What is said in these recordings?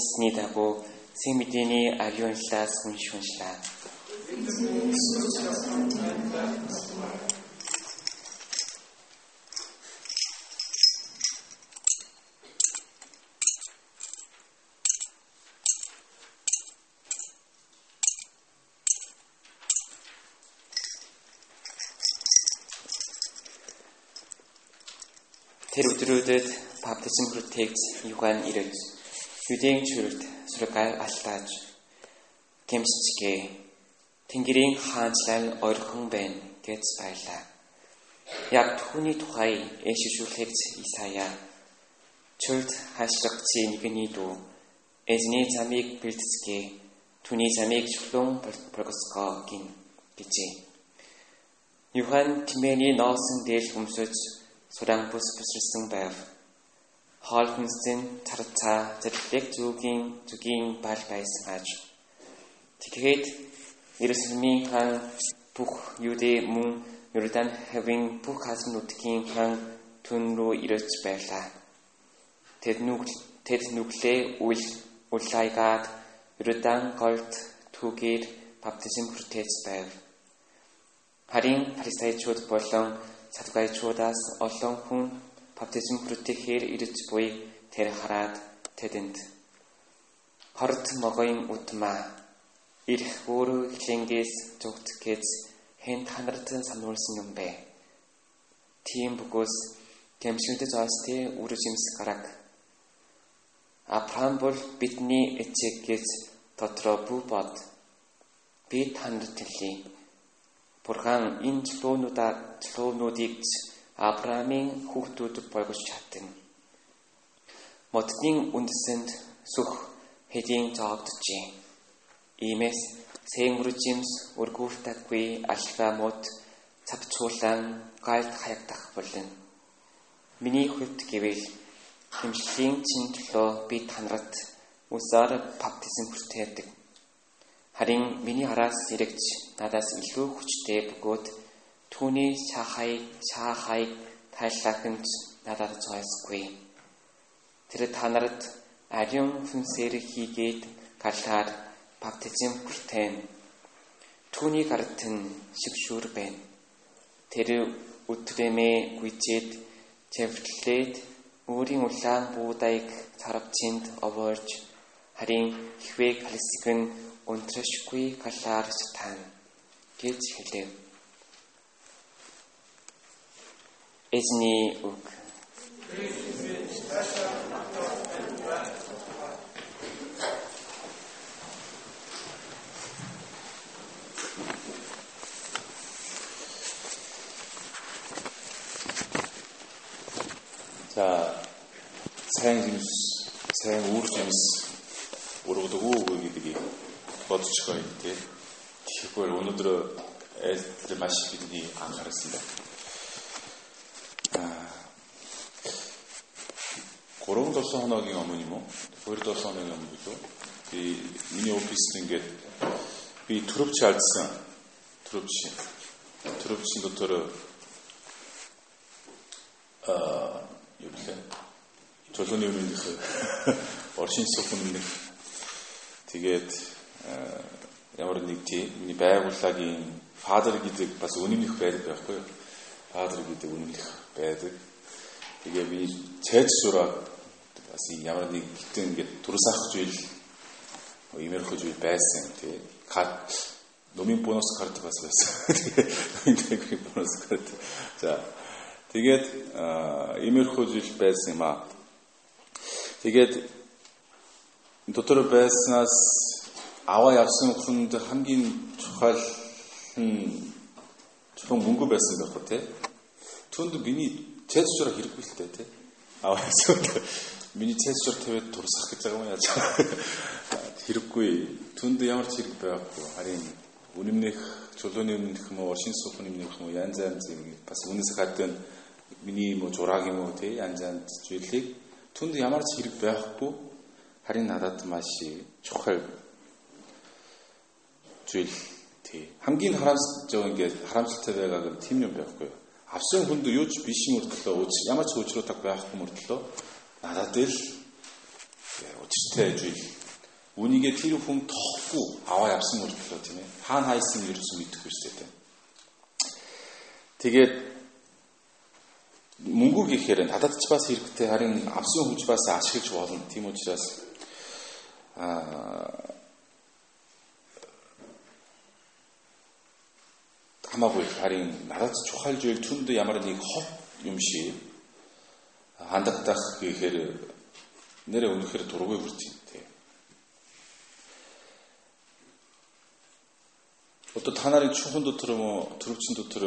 Матин гэсний дагуу сэн мэдээний авионлаас хүнш хүншлээ. Тэр өдрүүдэд баптизм хүртээгч Юхан ирэж Юдийн чөлд сургаал алтааж гэмсчгээ Тэнгэрийн хаанчлал орхон байна гэж баялаа. Яг түүний тухай эшшүүлэгч Исая чөлд хашлгчийн нэгний дүү эзний замыг бэлтгэе түүний замыг чулуун прогоско гин гэжээ. Юхан Тиméний ноосон дээр хүмсэж сураан бус бусрсан байв. Хоол хүнсийн царцаа зэрлэг зүгийн зүгийн бал байсан аж. Тэгэхээр Иерусалимийн хаан бүх Юдэ мөн Йордан хавийн бүх хасан нутгийн хаан түн рүү ирж байлаа. Тэд нүг тэд нүглээ үл улайгаад Йордан голд түгээр баптизм хүртэж байв. Харин фарисеучуд болон садукайчуудаас олон хүн баптизм хүртэхээр ирж буй тэр хараад тэдэнд хорт могоён утмаа ирэх өөрөө хилэнгээс зүгт гэж хэн танартан сануулсан юм бэ? Тийм бөгөөс гэмшигдэж оостэй үр жимс гараг. Авраам бол бидний эцэг гэж дотроо бүү бод. Би танарт хэлье Бурхан энэ чулуунуудаа чулуунуудыг Авраамийн хүүхдүүд болгож чадна. Модны үндэсэнд сүх хэдийн зоогдчихэ. Иймээс сэнгүржимс өргүүлтаггүй алфамууд цавцуулан гайлд хаягдах болно. Миний хувьд гэвэл хэмжлийн чин төлөө би танарт усаар баптизм хүртээдэг. Харин миний араас ирэгч надаас илүү хүчтэй бөгөөд түүний шахай шахай тайлхагч надад зойсгүй. Тэр та нарт ариун хүнсээр хийгээд галаар баптизм хүртэн. Түүний гарт нь шившүүр байна. Тэр өтрэмээ гүйцээд цэвэрлээд өөрийн улаан буудайг царвчинд овоорж харин ихвээ калсиг нь унтрашгүй галаар сатан гэж хэлэв. Эзний үг. 자, сайн жимс, сайн үр жимс ургадаг уу гэдгийг бодчихгоо тий. Тэгэхээр өнөөдөр айлтал маш бидний анхаарсан байна. Аа 3 7 хоногийн өмнө юм уу? 2 7 хоногийн өмнө билүү? Би миний офист ингээд би төрөвч алдсан. Төрөвч. Төрөвчийн дотор аа юу вэ? Чулууны өмнөх оршин өмнөх тэгээд ямар нэг тийм байгууллагын фадер гэдэг бас үнэмлэх байдаг байхгүй юу? Фадер гэдэг үнэмлэх байдаг. Тэгээ би цайз сураад бас ямар нэг гэтэн ингээд турсаах зүйл иймэрхүү зүйл байсан тий. Кат номын бонус карт бас байсан. Тэгээд бонус карт. За тэгээд иймэрхүү зүйл байсан юм аа. Тэгээд дотор байснаас аваа явсан хүнд хамгийн чухал нь чухал мөнгө байсан байх уу те. Түнд миний цэцжураа хэрэггүй л дээ те. Аваа явсан миний цэцжур тавиад турсах гэж байгаа юм яаж. Хэрэггүй. Түнд ямар ч хэрэг байхгүй. Харин үнэмнэх чулууны өмнөх юм уу, оршин суух өмнөх юм уу, янз янз юм бас үнэс гадна миний юм уу, жураг юм уу те янз янз зүйлийг түнд ямар ч хэрэг байхгүй. Харин надад маш чухал зүйл тий хамгийн харамсалж байгаа ингээд харамсалтай байгаа гэм тийм юм байхгүй авсан хүнд юу ч биш мөртлөө ямар ч өчрөөдөг байхгүй мөртлөө надад л өчртэй жил үнийгээ тэр хүн тохгүй аваа явсан мөртлөө тийм ээ хаана хайсан ерөөсөн мэдэхгүй шүү дээ. Тэгээд мөнгө гэхээр надад ч бас хэрэгтэй харин авсан хүч бас ашиглаж болно. Тийм учраас аа хамаагүй харин надад чухал зүйл түнд ямар нэг хов юм шиг хандагдах гэхээр нэрээ үнэхээр дургүй хүрч юм тий. Одоо та нарын чухал дотор юм уу төрөвчин дотор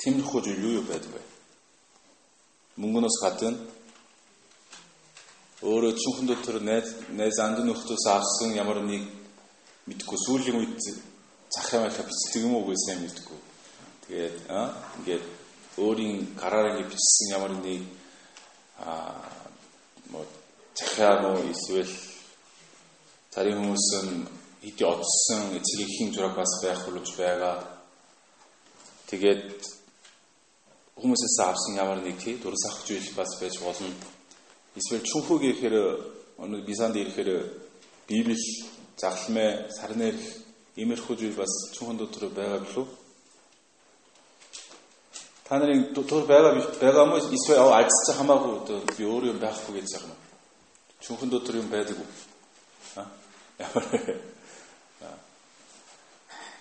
тиймэрхүү зүйл юу юу байдаг вэ? Мөнгөнөөс гадна өөрөө чухал дотор найз найз анд нөхдөс авсан ямар нэг мэдгүй сүүлийн үед зах ямаалаа бичдэг юм уу гэсэн юм мэдгүй. Тэгээд аа ингээд өөрийн гараар ингээд бичсэн ямар нэг аа мо захиа мо эсвэл зарим хүмүүс нь хэдий одсон эцгийн зураг бас байх болж байгаа. Тэгээд хүмүүсээс авсан ямар нэг тий дурс авах зүйл бас байж болно. Эсвэл чүнхүү гэхээр өнөө бисанд ирэхээр Библи загламэ сарнэр Иймэрхүү зүйл бас чухал дотор байгаа билүү? Та нарын дотор байгаа байгаа мó эсвэл алдчих хамаагүй одоо би өөр юм байхгүй гэж байгаа юм. Чухал дотор юм байдаг уу? Аа?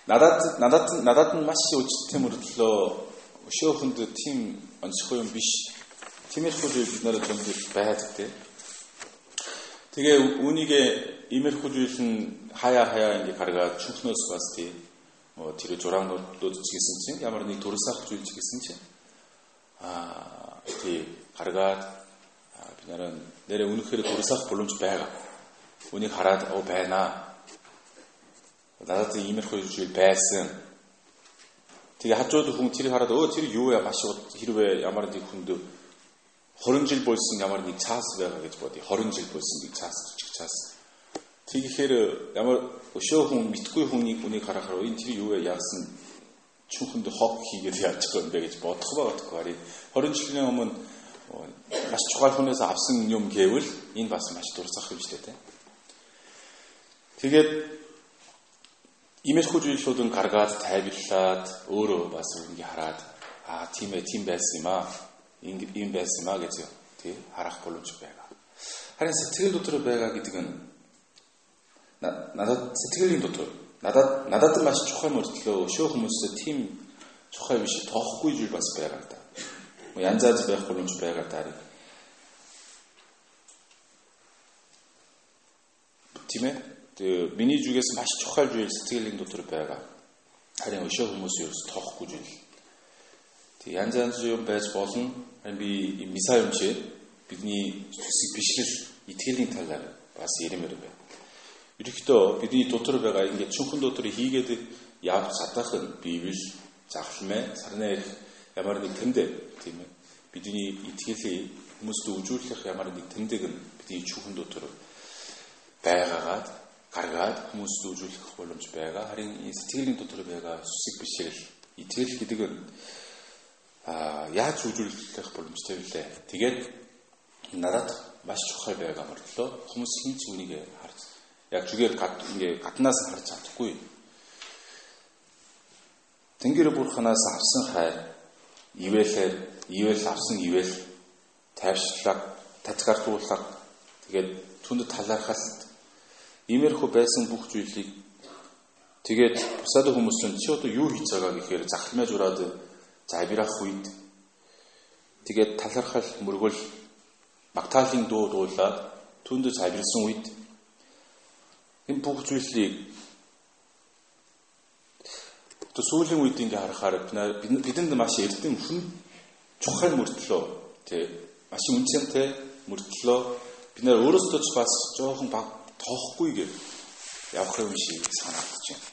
Надад надад надад нь маш өчтөй мөрдлөө өшөөхөнд тийм онцгой юм биш. Тиймэрхүү зүйл бид нарт зөнд байдаг тийм. Тэгээ үүнийгээ иймэрхүү зүйл нь хаяа хаяа ингэ гаргаад чүнхнөөс бас тий тэр жураангууд ч гэсэн чинь ямар нэг төрөсөх зүйл ч гэсэн чинь аа тий гаргаад бид нараа нэрээ үнэхээр төрөсөх боломж байгаа. Үнийг хараад оо байна. Надад иймэрхүү зүйл байсан. Тэгээ хажууд хүн тэрийг хараад өө тэр юу яа маш хэрвээ ямар нэг хүнд 20 жил болсон ямар нэг цаас байгаа гэж бодъё. 20 жил болсон нэг цаас жижиг цаас. Тэгэхээр ямар өшөө хүн мэдгүй хүний үнийг харахаар энэ тэр юу яасан чүнхэнд хог хийгээд байгаа юм бэ гэж бодох байгаагүй харин 20 жилийн өмнө маш чухал хүнээс авсан юм гэвэл энэ бас маш дурсах юм шүү дээ. Тэгээд имэрхүү зүйлсүүдэн гаргаад тайварлаад өөрөө бас үнгийг хараад аа тийм ээ тийм байсан юм аа ийм байсан маа гэж тий харах боломж байгаа. Харин сэтгэл дотор байгаа гэдэг нь надад сэтгэлийн дотор надад надад маш чухал мөртлөө өшөө хүмүүсээ тийм чухал биш тоохгүй зүйл бас байгаа да. Янз янз байх боломж байгаа даа. Тийм ээ. Тэгээ миний зүгээс маш чухал зүйл сэтгэлийн дотор байгаа. Харин өшөө хүмүүс юу тоохгүй зүйл. Тэг янз янз юм байж болно Харин би мисаа юм чи бидний бишлэл итгэлийн талаар бас ярмаар байна. Ерөнхийдөө бидний дотор байгаа ингээд чүнхэн дотор хийгээд явж чадах нь Библи, загламэ, сарнаа ирэх ямар нэг тэмдэг тийм ээ. Бидний итгэлийг хүмүүст үжүүлэх ямар нэг тэмдэг нь бидний чүнхэн дотор байгаагаад гаргаад хүмүүст үжүүлэх боломж байгаа. Харин сэтгэлийн дотор байгаа сүсэг бишрэл итгэл гэдэг нь а яаж үзүүлэх боломжтой вүлээ. Тэгээд надад маш чухал байгаа мөрлөө хүмүүс ч үнийг харж яг зүгээр гад ингээ гаднаас харж чадахгүй. Тэнгэр бурханаас авсан хайр ивэлээр ивэл авсан ивэл тайвшлаг татгартуулах тэгээд түнд талархалт иймэрхүү байсан бүх зүйлийг тэгээд бусад хүмүүс нь чи одоо юу хийж байгаа гэхээр захалмай жураад завирах үед тэгээд талархал мөргөл магтаалын дуу дуулаад түнд завирсан үед энэ бүх зүйлийг то сүүлийн үед ингээ харахаар бидэнд маш эрдэм хүн чухал мөртлөө тий маш үнцэнтэй мөртлөө бид нэр өөрөөсөө ч бас жоохон баг тоохгүй гэж явах юм шиг санагдаж байна.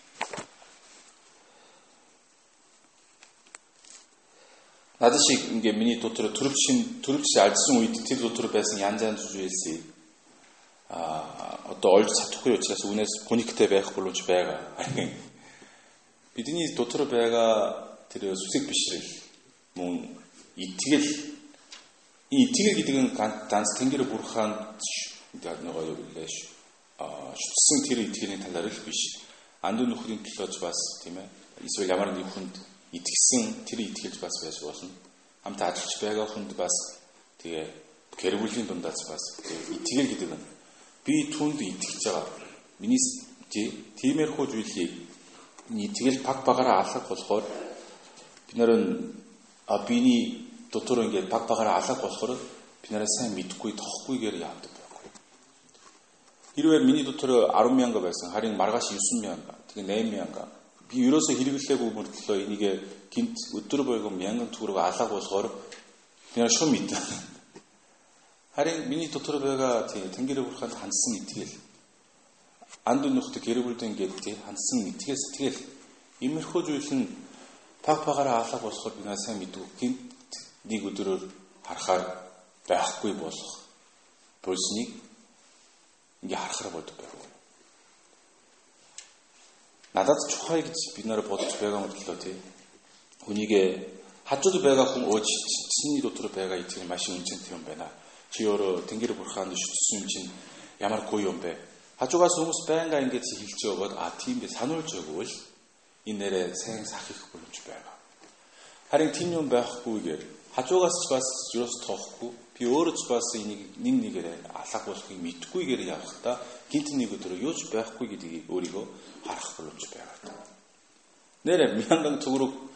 Надад шиг ингээ миний дотор төрөвчин төрөвч алдсан үед тэр дотор байсан янз янз зүйлсийг а одоо олж чадахгүй учраас үнээс хүнийгтэй байх боломж байгаа. Бидний дотор байгаа тэр сүсэг бишрэл итгэл 이 итгэл гэдэг нь ганц Тэнгэр бурханд нөгөө юу гэлээ шүтсэн тэр итгэлийн талаар л биш. Андын нөхрийн төлөөж бас тийм ээ. Эсвэл ямар нэг хүнд итгэсэн тэр итгэлж бас байж болно. Хамт ажиллаж байгаа хүнд бас тэгээ гэр бүлийн дундаас бас итгэл гэдэг нь би түнд итгэж байгаа. Миний тиймэрхүү зүйлийг итгэл баг багаараа алхах болохоор бид нар а биний дотор ингээд баг багаараа алга болохоор би нараа сайн мэдхгүй тоххгүйгээр яадаг байхгүй. Хэрвээ миний дотор 10 мянга байсан харин маргааш 9 мянга тэгээ 8 мянга би ерөөсө хэрэглээгүй мөртлөө энийг гинт өдөр бойго мянган төгрөг алга болохоор би нараа шум мэдээ. Харин миний дотор байгаа тийм тэнгэрийн бурханд хандсан итгэл анд өнөхтэй гэр бүлдэн гэдэг тийм хандсан итгэл сэтгэл имерхүү зүйл нь баг багаараа алга болохоор би нараа сайн мэдгүй гинт нэг өдрөөр харахаар байхгүй болох пульсныг ингээ харахаар болдог байх. Надад чухай гэж бид нэр бодож байгаа мөртлөө тий. Хүнийг хажууд байгаа хүн өөч чиний дотор байгаа итгэл маш үнцэнтэй юм байна. Чи өөрөө Тэнгэр бурхааны шүтсэн юм чинь ямар гоё юм бэ? Хажуугаас хүмүүс байнга ингэж хэлж өгөөд а тийм би сануулж өгвөл энэ нэрээ сайн сахих боломж байгаа. Харин тийм юм байхгүйгээр хажуугаас ч бас юус тоохгүй би өөрөө ч бас энийг нэг нэгээрээ алах болохыг мэдхгүйгээр явахдаа гинт нэг өдөр юу ч байхгүй гэдгийг өөрийгөө харах боломж байгаа. Нэрэ мянган төгрөг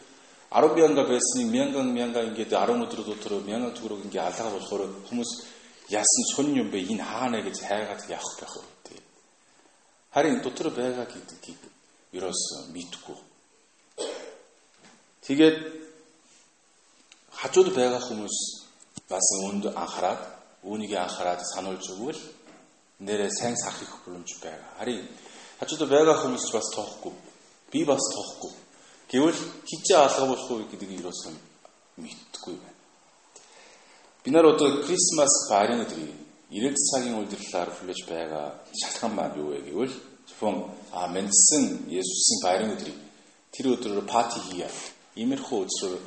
10 мянга байсныг мянган мянга ингээд 10 өдөр дотор мянган төгрөг ингээд алгаа болохоор хүмүүс яасан сонь юм бэ энэ хаана гэж хайгаад явах байх уу тий. Харин дотор байгаа гэдгийг ерөөс мэдгүй. Тэгээд хажууд байгаа хүмүүс бас үүнд анхаарад үүнийг анхаарад сануулж өгвөл нэрээ сайн сахих боломж байгаа. Харин хажууд байгаа хүмүүс бас тоохгүй. Би бас тоохгүй. Гэвэл хичээ алга болох уу гэдгийг юусэн мэдтгүй байна. Би нар одоо Крисмас баярын өдрийг 90 цагийн удирлаар хүлээж байгаа шалтгаан маань юу вэ гэвэл зөвхөн а мэдсэн Есүсийн баярын өдрийг тэр өдрөөр пати хийя Иймэрхүү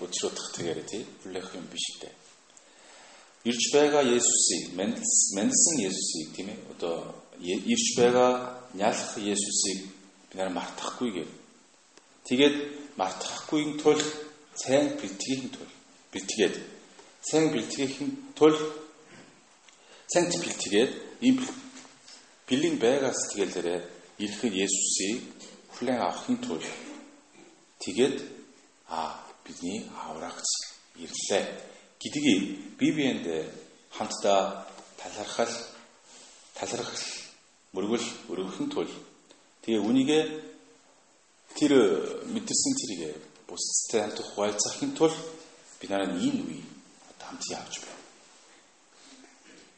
өчрөдөх тэгээрээ тий хүлээх юм биш дээ. Ирж байгаа Есүсийг мэндсэн Есүсийг тийм ээ одоо ирж байгаа нялх Есүсийг бид нар мартахгүйгээр тэгээд мартахгүйн тул сайн бэлтгэхийн тул бэлтгээд сайн бэлтгэхийн тул сайн бэлтгээд ийм бэлэн байгаа сэтгэлээрээ ирэх Есүсийг хүлээн авахын тулд тэгээд а бидний аврагч ирлээ. Гэдгийг Библиэнд хамтдаа талархал талархал мөргөл өргөхөн тул. Тэгээ үнийг тэр мэдэрсэн тэрийг бусдтай хамт хуваалцахын тул би нараа энэ үе хамт явж байна.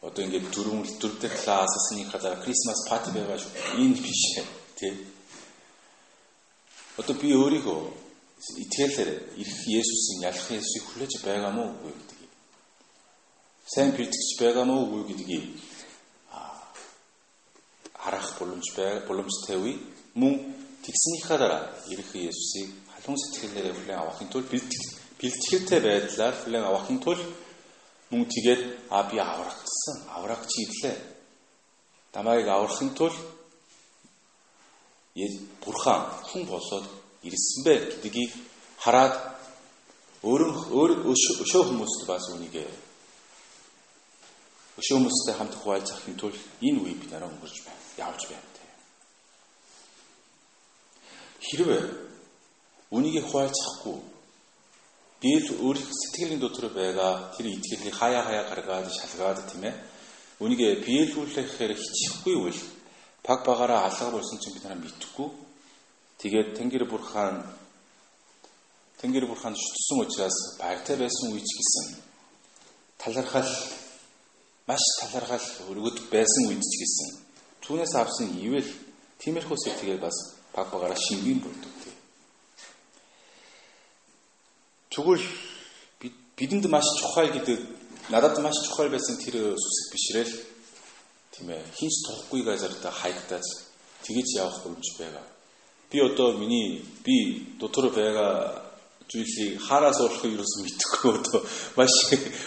Одоо ингээд дөрөв дөрөвдөө классны хадаа Christmas party байгаа шүү. Энэ биш тий. Одоо би өөрийгөө итгэлээр ирэх Есүсийн ялах Есүсийг хүлээж байгаа мó үгүй гэдгийг. Сайн бэлтгэж байгаа мó үгүй гэдгийг харах боломж бай боломжтой үе мөн тэгснийхаа дараа ирэх Есүсийг халуун сэтгэлээрээ хүлээн авахын тулд бэлтгэлтэй байдлаар хүлээн авахын тулд мөн тэгээд а би аврагдсан аврагч ирлээ. Дамайг аврахын тулд Бурхан хүн болоод ирсэн бэ гэдгийг хараад өөрөн өөр өшөө хүмүүст бас үнийг өшөө хүмүүстэй хамт хуваалцахын тулд энэ үе бид нараа өнгөрч байна. Явж байна. Хэрвээ үнийг хуваалцахгүй би л өөрийн сэтгэлийн дотор байгаа тэр итгэлийг хаяа хаяа гаргаад шалгаад тийм ээ. Үнийг биелүүлэхээр хичихгүй үл баг багаараа алга болсон чинь бид нараа мэдхгүй Тэгээд Тэнгэр бурхаан Тэнгэр бурхаан шүтсэн учраас баяртай байсан үеч гэсэн талархал маш талархал өргөд байсан үед ч гэсэн түүнээс авсан ивэл тиймэрхүү сэтгэлээ бас баг багаараа шингийн тийм. Тэгвэл бидэнд маш чухал гэдэг надад маш чухал байсан тэр сүсэг бишрэл тийм ээ хинч тухгүй газартаа хаягдаад тэгэж явах боломж байгаа. Би одоо миний би дотор байгаа зүйлийг хараас болохыг юу ч мэдэхгүй одоо маш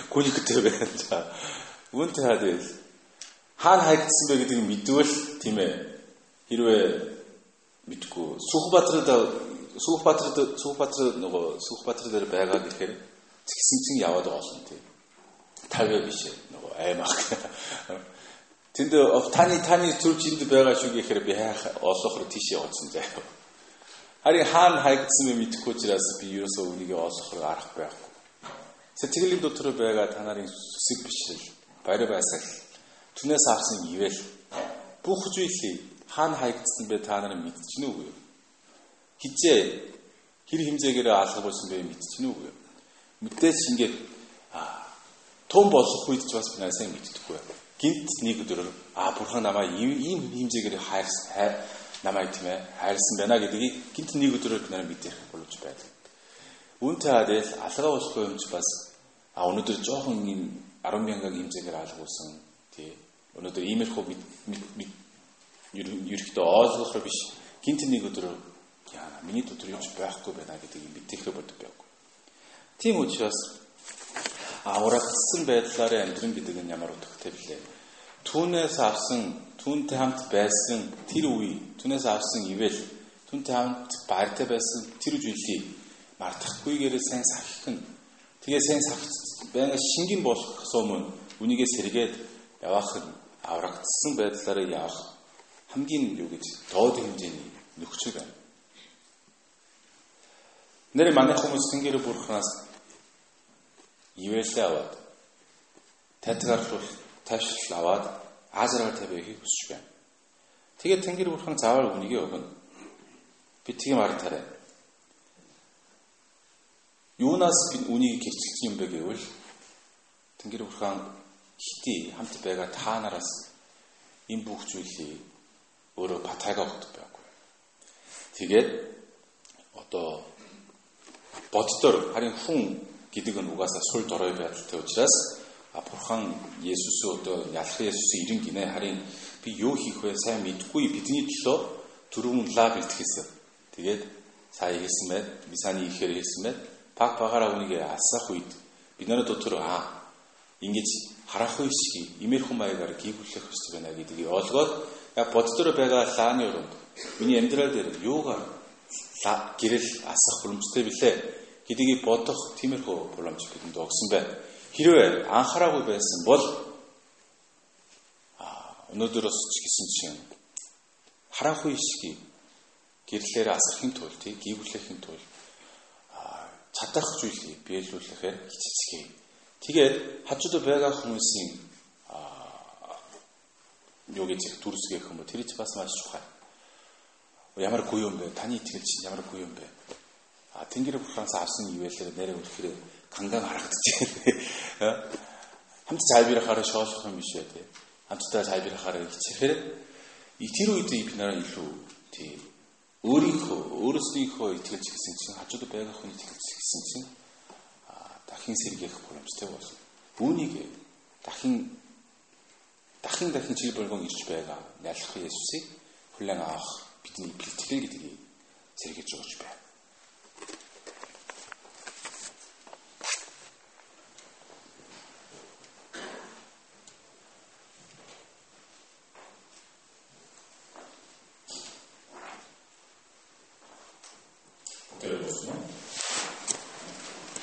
гүнигтэй байна. За үүнтэй хаад байл. Хаана хайгдсан бэ гэдгийг мэдвэл тийм ээ. Хэрвээ мэдгүй Сүхбаатарт Сүхбаатарт Сүхбаатар нөгөө Сүхбаатар дээр байгаа гэхээр згсэн чинь яваад байгаа шин тийм. Тавья биш. Нөгөө аймаг. Тэнд таны таны төрч энд байгаа шүү гэхээр би хайх олохоор тийш явуулсан заяа. Харин хаана хайгдсан бэ мэдэхгүй учраас би ерөөсөө үнийгээ олохоор арах байхгүй. Сэтгэлийн дотор байгаа та нарын сүсэг бишрэл, барь байсал, түнээс авсан ивэл бүх зүйлийг хаана хайгдсан бэ та нар мэдчихнэ үгүй юу? Хизээ хэр хэмжээгээр алгавуулсан бэ мэдчихнэ үгүй юу? Мэдээж ингээд том болох үед ч бас би сайн мэддэггүй. Гинт нэг өдөр а бурхан намайг ийм хэмжээгээр хайрсан намайг тийм ээ хайрсан байна гэдгийг гинт нэг өдрөөр би нараа мэдэх болж байдаг. Үүнтэй хадэл алгаа болохгүй юм ч бас а өнөөдөр жоохон ийм 10 мянгагийн хэмжээгээр алгуулсан тий. Өнөөдөр иймэрхүү ерөөхдөө ойлгохоор биш гинт нэг өдрөөр яа миний дотор юу ч байхгүй байна гэдгийг мэдэх боддог байхгүй. Тийм учраас аврагдсан байдлаараа амьдран гэдэг нь ямар утгатай блэ? түүнээс авсан түүнтэй хамт байсан тэр үе түүнээс авсан ивэл түүнтэй хамт баяртай байсан тэр зүйлийг мартахгүйгээр сайн сахих нь тэгээ сайн сахих байнга шингэн болохоос өмнө үнийгээ сэргээд явах нь аврагдсан байдлаараа явах хамгийн юу гэж доод хэмжээний нөхцөл байна. Нэр манай хүмүүс тэнгэр бурхнаас ивэлээ аваад татгарлуул тайвшрал аваад Азараар тавихыг хүсэж байна. Тэгээд Тэнгэр бурхан заавал үнийгээ өгнө. Би тийм арга тарай. Юунаас би үнийг гэрчилсэн юм бэ гэвэл Тэнгэр бурхан хити хамт байгаа та нараас энэ бүх зүйлийг өөрөө батайгаа өгдөг байхгүй. Тэгээд одоо боддоор харин хүн гэдэг нь угаасаа сул дорой байдалтай учраас а бурхан Есүсөө одоо ялах Есүсийн ирэн гинэ харин би юу хийх вэ сайн мэдгүй бидний төлөө түрүүн лав итгэсэн. Тэгээд сая хийсэн байд би саны ихээр хийсэн байд пак багаараа үнийг асах үед бид нараа дотор аа ингэж харах үе шиг имерхэн маягаар гүйгүүлэх хэрэгтэй байна гэдгийг ойлгоод яг боддоор байгаа лааны өрөөнд миний амьдрал дээр юугаар гэрэл асах боломжтой билээ гэдгийг бодох тиймэрхүү боломж бидэнд өгсөн байна. Хэрвээ анхаараагүй байсан бол өнөөдрөөс ч гэсэн чинь харанхуй ишгийг гэрлэлээр асрахын тулд гүйвлэхийн тулд чадах зүйлийг биелүүлэхээр хичээцгээе. Тэгээд хажууд байгаа хүмүүсийн юу гэж дүрсгэх юм бэ? Тэр ч бас маш чухал. Ямар гуй юм бэ? Таны итгэл чинь ямар гуй юм бэ? А Тэнгэр бурханаас авсан ивэлээр нэрээ өрхөрөө кангаан харагдчихэ. Хамт цайбирахаараа шоолох юм биш ээ тий. Хамтдаа цайбирахаараа хичээхээр тэр үед бид нараа илүү тий өөрийнхөө өөрөөсийнхөө итгэж гисэн чинь хажууд байгаа хүн итгэж гисэн чинь дахин сэргийх боломжтой болсон. Үүнийг дахин дахин дахин чиг болгон ирж байгаа нялх Есүсийг хүлээн авах бидний бэлтгэл гэдгийг сэргийж өгч байна.